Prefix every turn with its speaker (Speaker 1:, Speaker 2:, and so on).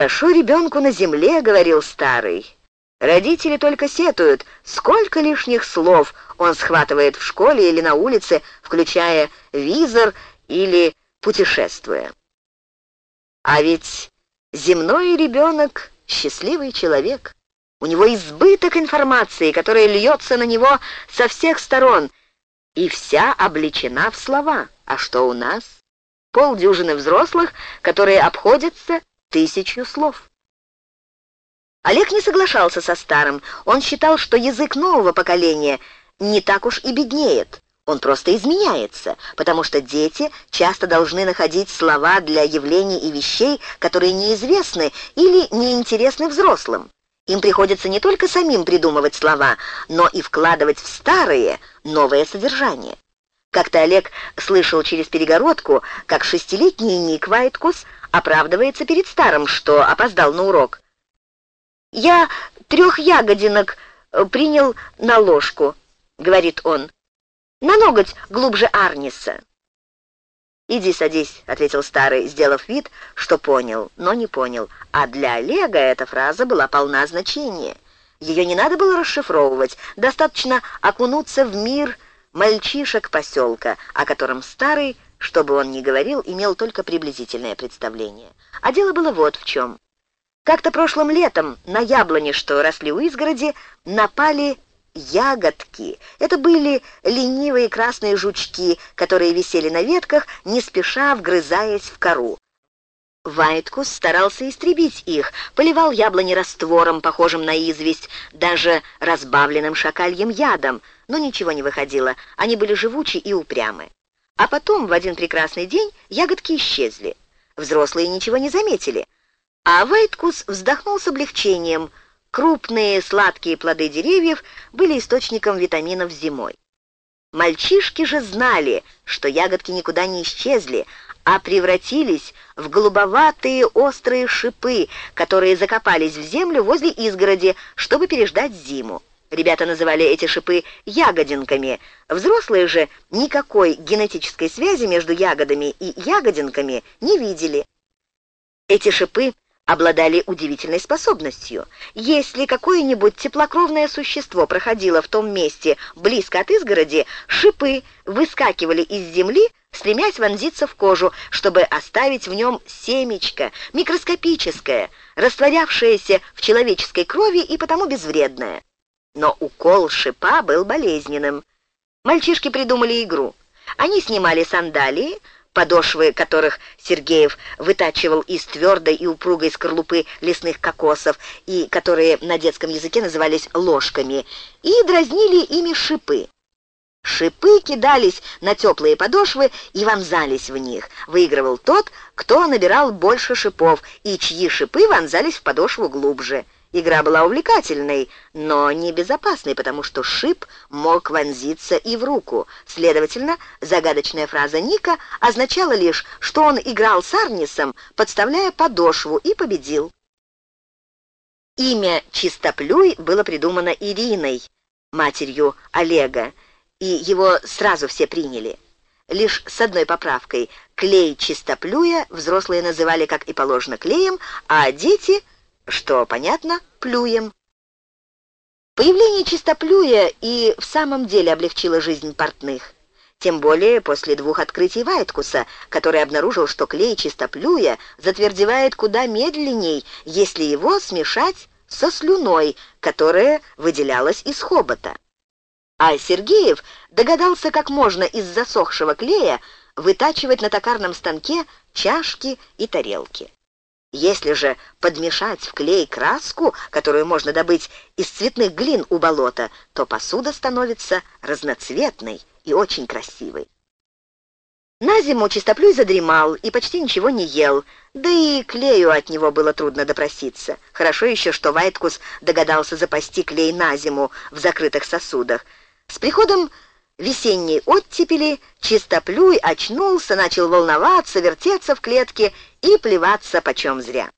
Speaker 1: «Хорошо ребенку на земле», — говорил старый. Родители только сетуют, сколько лишних слов он схватывает в школе или на улице, включая визор или путешествуя. А ведь земной ребенок — счастливый человек. У него избыток информации, которая льется на него со всех сторон, и вся обличена в слова. А что у нас? Полдюжины взрослых, которые обходятся тысячу слов. Олег не соглашался со старым. Он считал, что язык нового поколения не так уж и беднеет. Он просто изменяется, потому что дети часто должны находить слова для явлений и вещей, которые неизвестны или неинтересны взрослым. Им приходится не только самим придумывать слова, но и вкладывать в старые новое содержание. Как-то Олег слышал через перегородку, как шестилетний Ник Вайткус оправдывается перед старым, что опоздал на урок. «Я трех ягодинок э, принял на ложку», — говорит он. «На ноготь глубже Арниса». «Иди садись», — ответил старый, сделав вид, что понял, но не понял. А для Олега эта фраза была полна значения. Ее не надо было расшифровывать, достаточно окунуться в мир мальчишек поселка, о котором старый, что бы он ни говорил, имел только приблизительное представление. А дело было вот в чем. Как-то прошлым летом на яблони, что росли у изгороди, напали ягодки. Это были ленивые красные жучки, которые висели на ветках, не спеша вгрызаясь в кору. Вайткус старался истребить их, поливал яблони раствором, похожим на известь, даже разбавленным шакальем ядом, но ничего не выходило, они были живучи и упрямы. А потом, в один прекрасный день, ягодки исчезли. Взрослые ничего не заметили — а Вейткус вздохнул с облегчением. Крупные сладкие плоды деревьев были источником витаминов зимой. Мальчишки же знали, что ягодки никуда не исчезли, а превратились в голубоватые острые шипы, которые закопались в землю возле изгороди, чтобы переждать зиму. Ребята называли эти шипы ягодинками. Взрослые же никакой генетической связи между ягодами и ягодинками не видели. Эти шипы обладали удивительной способностью. Если какое-нибудь теплокровное существо проходило в том месте близко от изгороди, шипы выскакивали из земли, стремясь вонзиться в кожу, чтобы оставить в нем семечко, микроскопическое, растворявшееся в человеческой крови и потому безвредное. Но укол шипа был болезненным. Мальчишки придумали игру. Они снимали сандалии, подошвы которых Сергеев вытачивал из твердой и упругой скорлупы лесных кокосов, и которые на детском языке назывались ложками, и дразнили ими шипы. Шипы кидались на теплые подошвы и вонзались в них. Выигрывал тот, кто набирал больше шипов, и чьи шипы вонзались в подошву глубже. Игра была увлекательной, но небезопасной, потому что шип мог вонзиться и в руку. Следовательно, загадочная фраза Ника означала лишь, что он играл с Арнисом, подставляя подошву, и победил. Имя Чистоплюй было придумано Ириной, матерью Олега, и его сразу все приняли. Лишь с одной поправкой. Клей Чистоплюя взрослые называли, как и положено, клеем, а дети — что, понятно, плюем. Появление чистоплюя и в самом деле облегчило жизнь портных. Тем более после двух открытий Вайткуса, который обнаружил, что клей чистоплюя затвердевает куда медленней, если его смешать со слюной, которая выделялась из хобота. А Сергеев догадался, как можно из засохшего клея вытачивать на токарном станке чашки и тарелки. Если же подмешать в клей краску, которую можно добыть из цветных глин у болота, то посуда становится разноцветной и очень красивой. На зиму чистоплюй задремал и почти ничего не ел, да и клею от него было трудно допроситься. Хорошо еще, что Вайткус догадался запасти клей на зиму в закрытых сосудах. С приходом весенней оттепели чистоплюй очнулся, начал волноваться, вертеться в клетке и плеваться почем зря.